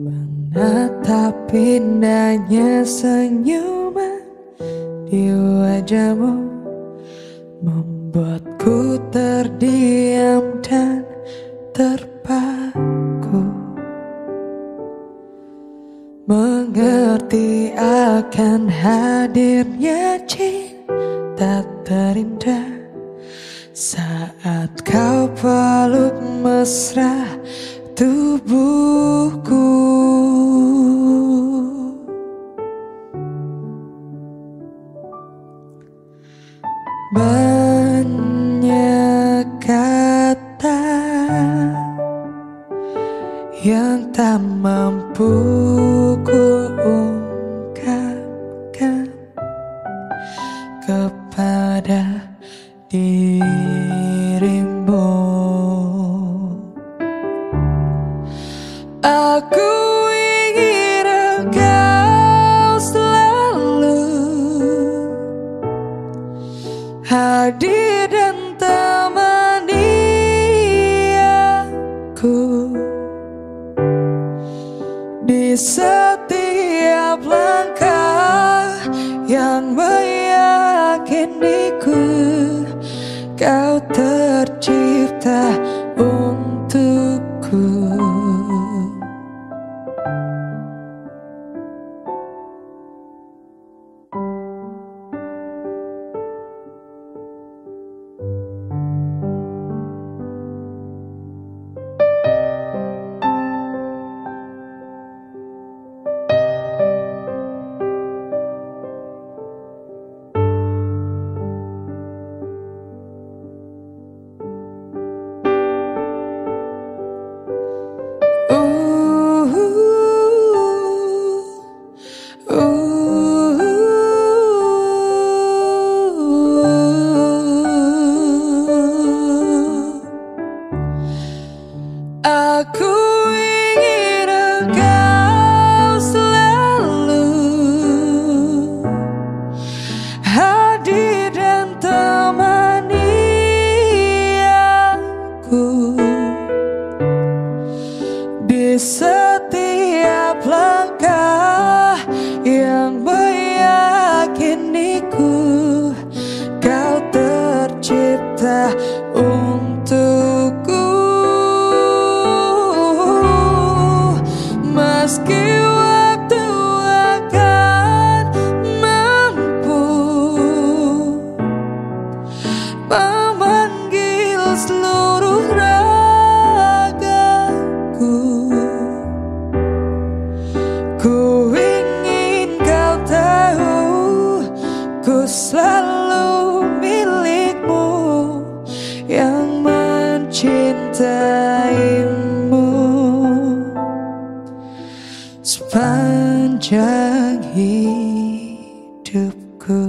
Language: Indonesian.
Menatap indahnya senyuman di wajahmu Membuatku terdiam dan terpaku. Mengerti akan hadirnya cinta terindah Saat kau peluk mesra tubuhku Banyak kata yang tak mampu ku ungkapkan kepada dirimu. Aku hadir dan temani aku di setiap langkah yang meyakiniku. Kau setiap langkah yang meyakiniku kau tercipta untukku. Meski mencintaimu sepanjang hidupku.